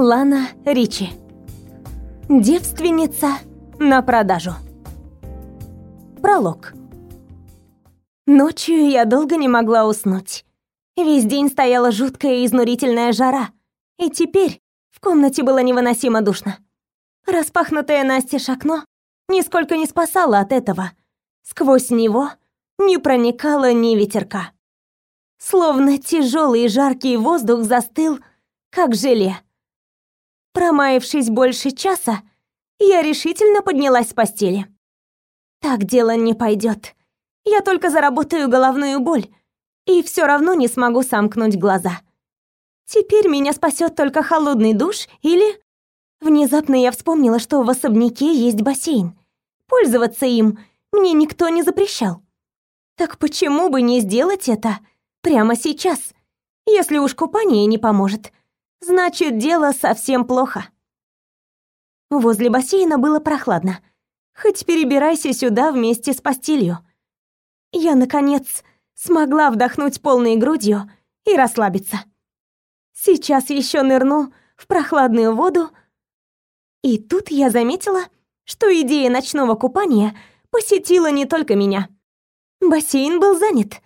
Лана Ричи. Девственница на продажу. Пролог. Ночью я долго не могла уснуть. Весь день стояла жуткая изнурительная жара, и теперь в комнате было невыносимо душно. Распахнутое настежь окно нисколько не спасало от этого. Сквозь него не проникало ни ветерка. Словно тяжелый и жаркий воздух застыл, как желе. Промаявшись больше часа, я решительно поднялась с постели. Так дело не пойдет. Я только заработаю головную боль и все равно не смогу сомкнуть глаза. Теперь меня спасет только холодный душ или... Внезапно я вспомнила, что в особняке есть бассейн. Пользоваться им мне никто не запрещал. Так почему бы не сделать это прямо сейчас? Если уж купание не поможет, значит, дело совсем плохо. Возле бассейна было прохладно. Хоть перебирайся сюда вместе с постелью. Я, наконец, смогла вдохнуть полной грудью и расслабиться. Сейчас еще нырну в прохладную воду. И тут я заметила, что идея ночного купания посетила не только меня. Бассейн был занят.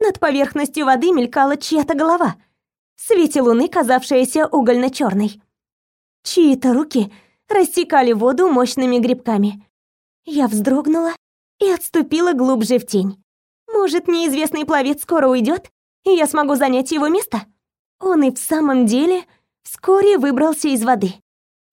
Над поверхностью воды мелькала чья-то голова, в свете луны казавшаяся угольно черной Чьи-то руки рассекали воду мощными грибками. Я вздрогнула и отступила глубже в тень. Может, неизвестный пловец скоро уйдет, и я смогу занять его место? Он и в самом деле вскоре выбрался из воды.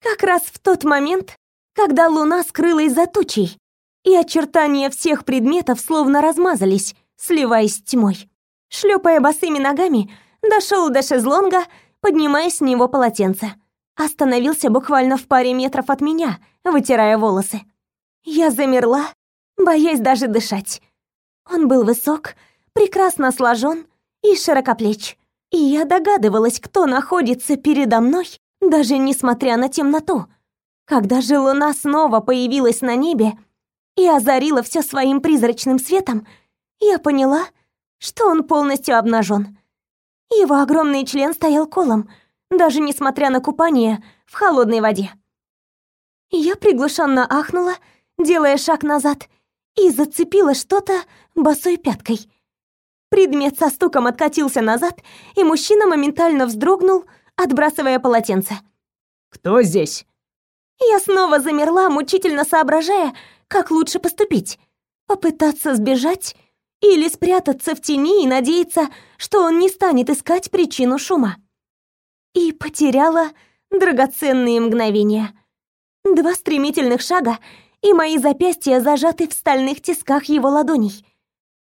Как раз в тот момент, когда луна скрылась за тучей, и очертания всех предметов словно размазались, сливаясь с тьмой. Шлепая босыми ногами, дошел до шезлонга, поднимая с него полотенце. Остановился буквально в паре метров от меня, вытирая волосы. Я замерла, боясь даже дышать. Он был высок, прекрасно сложен и широкоплеч. И я догадывалась, кто находится передо мной, даже несмотря на темноту. Когда же луна снова появилась на небе и озарила все своим призрачным светом, я поняла, что он полностью обнажен. Его огромный член стоял колом, даже несмотря на купание в холодной воде. Я приглушенно ахнула, делая шаг назад, и зацепила что-то босой пяткой. Предмет со стуком откатился назад, и мужчина моментально вздрогнул, отбрасывая полотенце. «Кто здесь?» Я снова замерла, мучительно соображая, как лучше поступить. Попытаться сбежать или спрятаться в тени и надеяться, что он не станет искать причину шума. И потеряла драгоценные мгновения. Два стремительных шага, и мои запястья зажаты в стальных тисках его ладоней.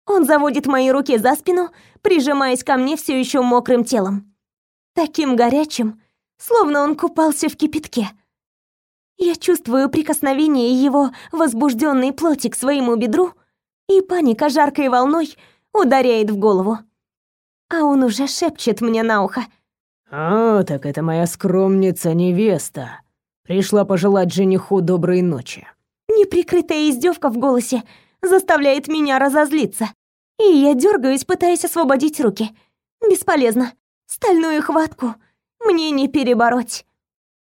Он заводит мои руки за спину, прижимаясь ко мне все еще мокрым телом. Таким горячим, словно он купался в кипятке. Я чувствую прикосновение его возбужденной плоти к своему бедру, и паника жаркой волной ударяет в голову. А он уже шепчет мне на ухо. «А, так это моя скромница-невеста. Пришла пожелать жениху доброй ночи». Неприкрытая издевка в голосе заставляет меня разозлиться. И я дергаюсь, пытаясь освободить руки. Бесполезно. Стальную хватку мне не перебороть.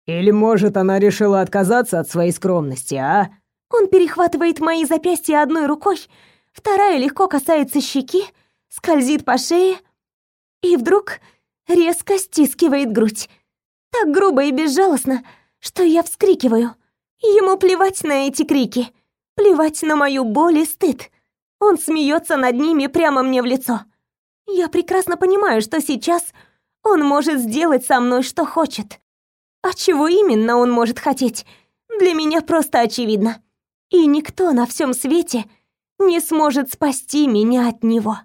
Или, может, она решила отказаться от своей скромности, а? Он перехватывает мои запястья одной рукой, вторая легко касается щеки, скользит по шее и вдруг резко стискивает грудь. Так грубо и безжалостно, что я вскрикиваю. Ему плевать на эти крики, плевать на мою боль и стыд. Он смеется над ними прямо мне в лицо. Я прекрасно понимаю, что сейчас он может сделать со мной что хочет. А чего именно он может хотеть, для меня просто очевидно. И никто на всем свете не сможет спасти меня от него.